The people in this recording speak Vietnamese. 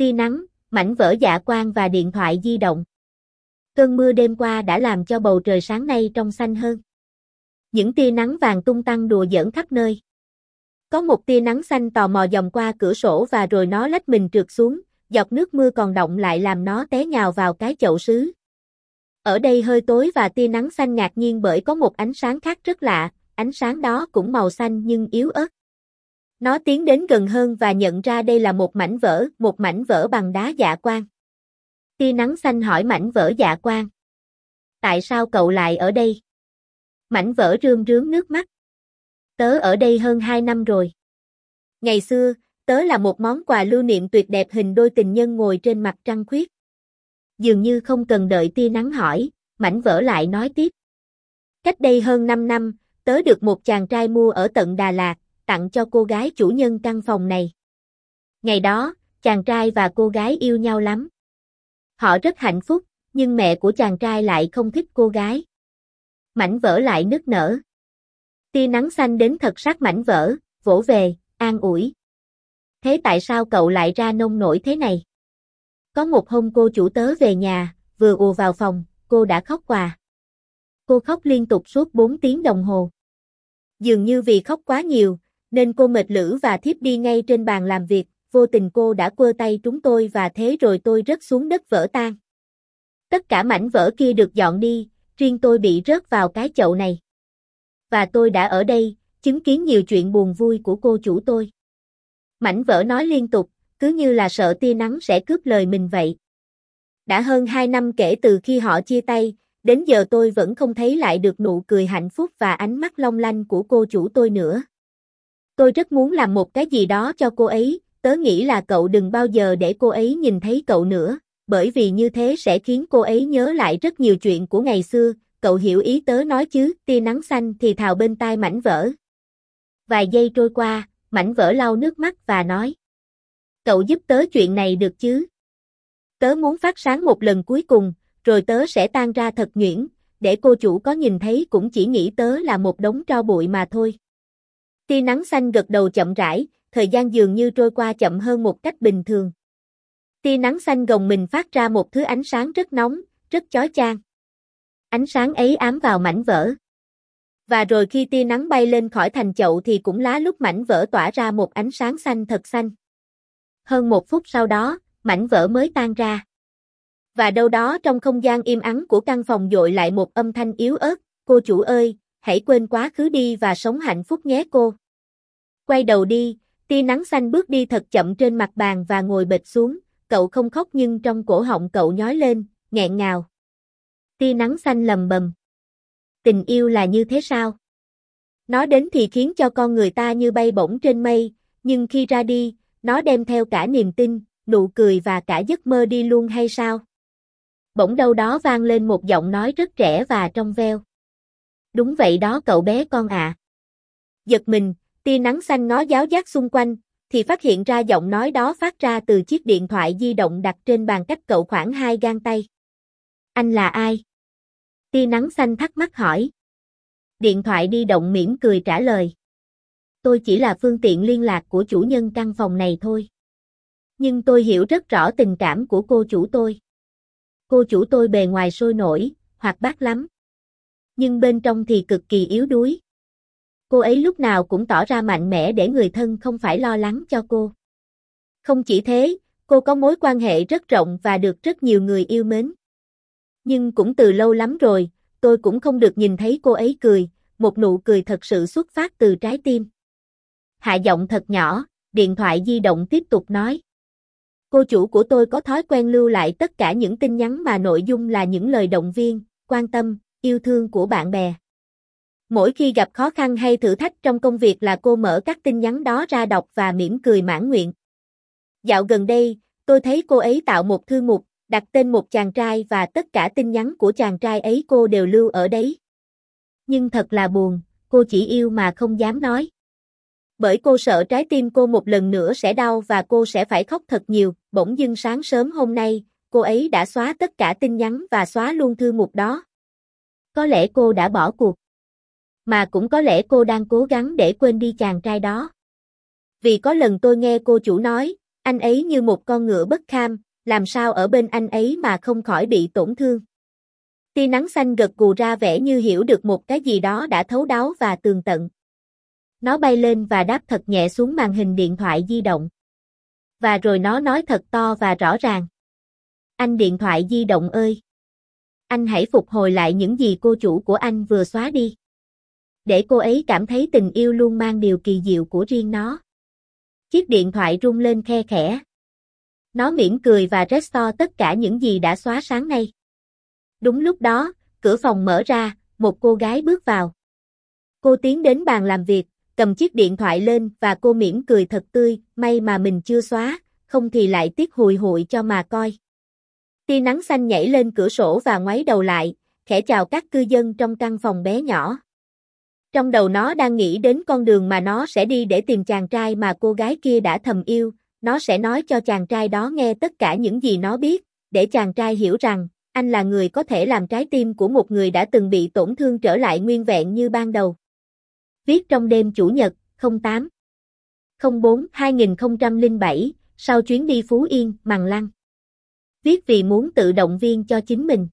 tia nắng, mảnh vỡ dạ quang và điện thoại di động. Cơn mưa đêm qua đã làm cho bầu trời sáng nay trong xanh hơn. Những tia nắng vàng tung tăng đùa giỡn khắp nơi. Có một tia nắng xanh tò mò dòng qua cửa sổ và rồi nó lách mình trượt xuống, giọt nước mưa còn động lại làm nó té nhào vào cái chậu sứ. Ở đây hơi tối và tia nắng xanh ngạc nhiên bởi có một ánh sáng khác rất lạ, ánh sáng đó cũng màu xanh nhưng yếu ớt. Nó tiến đến gần hơn và nhận ra đây là một mảnh vỡ, một mảnh vỡ bằng đá dạ quang. Tia nắng xanh hỏi mảnh vỡ dạ quang. Tại sao cậu lại ở đây? Mảnh vỡ rương rướng nước mắt. Tớ ở đây hơn 2 năm rồi. Ngày xưa, tớ là một món quà lưu niệm tuyệt đẹp hình đôi tình nhân ngồi trên mặt trăng khuyết. Dường như không cần đợi tia nắng hỏi, mảnh vỡ lại nói tiếp. Cách đây hơn 5 năm, tớ được một chàng trai mua ở tận Đà Lạt, tặng cho cô gái chủ nhân căn phòng này. Ngày đó, chàng trai và cô gái yêu nhau lắm. Họ rất hạnh phúc, nhưng mẹ của chàng trai lại không thích cô gái. Mảnh vỡ lại nức nở. Tia nắng xanh đến thật sát mảnh vỡ, vỗ về, an ủi. Thế tại sao cậu lại ra nông nổi thế này? Có một hôm cô chủ tớ về nhà, vừa ùa vào phòng, cô đã khóc quà. Cô khóc liên tục suốt 4 tiếng đồng hồ. Dường như vì khóc quá nhiều, nên cô mệt lử và thiếp đi ngay trên bàn làm việc, vô tình cô đã quơ tay chúng tôi và thế rồi tôi rớt xuống đất vỡ tan. Tất cả mảnh vỡ kia được dọn đi, riêng tôi bị rớt vào cái chậu này. Và tôi đã ở đây, chứng kiến nhiều chuyện buồn vui của cô chủ tôi. Mảnh vỡ nói liên tục, cứ như là sợ tia nắng sẽ cướp lời mình vậy. Đã hơn 2 năm kể từ khi họ chia tay, đến giờ tôi vẫn không thấy lại được nụ cười hạnh phúc và ánh mắt long lanh của cô chủ tôi nữa. Tôi rất muốn làm một cái gì đó cho cô ấy, tớ nghĩ là cậu đừng bao giờ để cô ấy nhìn thấy cậu nữa, bởi vì như thế sẽ khiến cô ấy nhớ lại rất nhiều chuyện của ngày xưa, cậu hiểu ý tớ nói chứ, tia nắng xanh thì thào bên tai mảnh vỡ. Vài giây trôi qua, mảnh vỡ lau nước mắt và nói. Cậu giúp tớ chuyện này được chứ? Tớ muốn phát sáng một lần cuối cùng, rồi tớ sẽ tan ra thật nhuyễn, để cô chủ có nhìn thấy cũng chỉ nghĩ tớ là một đống tro bụi mà thôi. Tia nắng xanh gật đầu chậm rãi, thời gian dường như trôi qua chậm hơn một cách bình thường. Tia nắng xanh gồng mình phát ra một thứ ánh sáng rất nóng, rất chói chang. Ánh sáng ấy ám vào mảnh vỡ. Và rồi khi tia nắng bay lên khỏi thành chậu thì cũng lá lúc mảnh vỡ tỏa ra một ánh sáng xanh thật xanh. Hơn một phút sau đó, mảnh vỡ mới tan ra. Và đâu đó trong không gian im ắng của căn phòng dội lại một âm thanh yếu ớt, cô chủ ơi, hãy quên quá khứ đi và sống hạnh phúc nhé cô. Quay đầu đi, tia nắng xanh bước đi thật chậm trên mặt bàn và ngồi bệt xuống, cậu không khóc nhưng trong cổ họng cậu nhói lên, nghẹn ngào. Tia nắng xanh lầm bầm. Tình yêu là như thế sao? Nó đến thì khiến cho con người ta như bay bổng trên mây, nhưng khi ra đi, nó đem theo cả niềm tin, nụ cười và cả giấc mơ đi luôn hay sao? Bỗng đâu đó vang lên một giọng nói rất trẻ và trong veo. Đúng vậy đó cậu bé con ạ. À. Giật mình, tia nắng xanh ngó giáo giác xung quanh, thì phát hiện ra giọng nói đó phát ra từ chiếc điện thoại di động đặt trên bàn cách cậu khoảng hai gang tay. Anh là ai? Tia nắng xanh thắc mắc hỏi. Điện thoại di động mỉm cười trả lời. Tôi chỉ là phương tiện liên lạc của chủ nhân căn phòng này thôi. Nhưng tôi hiểu rất rõ tình cảm của cô chủ tôi. Cô chủ tôi bề ngoài sôi nổi, hoạt bát lắm. Nhưng bên trong thì cực kỳ yếu đuối. Cô ấy lúc nào cũng tỏ ra mạnh mẽ để người thân không phải lo lắng cho cô. Không chỉ thế, cô có mối quan hệ rất rộng và được rất nhiều người yêu mến. Nhưng cũng từ lâu lắm rồi, tôi cũng không được nhìn thấy cô ấy cười, một nụ cười thật sự xuất phát từ trái tim. Hạ giọng thật nhỏ, điện thoại di động tiếp tục nói. Cô chủ của tôi có thói quen lưu lại tất cả những tin nhắn mà nội dung là những lời động viên, quan tâm, yêu thương của bạn bè. Mỗi khi gặp khó khăn hay thử thách trong công việc là cô mở các tin nhắn đó ra đọc và mỉm cười mãn nguyện. Dạo gần đây, tôi thấy cô ấy tạo một thư mục, đặt tên một chàng trai và tất cả tin nhắn của chàng trai ấy cô đều lưu ở đấy. Nhưng thật là buồn, cô chỉ yêu mà không dám nói. Bởi cô sợ trái tim cô một lần nữa sẽ đau và cô sẽ phải khóc thật nhiều, bỗng dưng sáng sớm hôm nay, cô ấy đã xóa tất cả tin nhắn và xóa luôn thư mục đó. Có lẽ cô đã bỏ cuộc. Mà cũng có lẽ cô đang cố gắng để quên đi chàng trai đó. Vì có lần tôi nghe cô chủ nói, Anh ấy như một con ngựa bất kham, làm sao ở bên anh ấy mà không khỏi bị tổn thương. Tia nắng xanh gật gù ra vẻ như hiểu được một cái gì đó đã thấu đáo và tường tận. Nó bay lên và đáp thật nhẹ xuống màn hình điện thoại di động. Và rồi nó nói thật to và rõ ràng. Anh điện thoại di động ơi! Anh hãy phục hồi lại những gì cô chủ của anh vừa xóa đi. Để cô ấy cảm thấy tình yêu luôn mang điều kỳ diệu của riêng nó. Chiếc điện thoại rung lên khe khẽ. Nó mỉm cười và restore tất cả những gì đã xóa sáng nay. Đúng lúc đó, cửa phòng mở ra, một cô gái bước vào. Cô tiến đến bàn làm việc, cầm chiếc điện thoại lên và cô mỉm cười thật tươi, may mà mình chưa xóa, không thì lại tiếc hùi hụi cho mà coi. Tia nắng xanh nhảy lên cửa sổ và ngoáy đầu lại, khẽ chào các cư dân trong căn phòng bé nhỏ. Trong đầu nó đang nghĩ đến con đường mà nó sẽ đi để tìm chàng trai mà cô gái kia đã thầm yêu, nó sẽ nói cho chàng trai đó nghe tất cả những gì nó biết, để chàng trai hiểu rằng, anh là người có thể làm trái tim của một người đã từng bị tổn thương trở lại nguyên vẹn như ban đầu. Viết trong đêm Chủ nhật, 08 04 2007, sau chuyến đi Phú Yên, Mằng Lăng. Viết vì muốn tự động viên cho chính mình.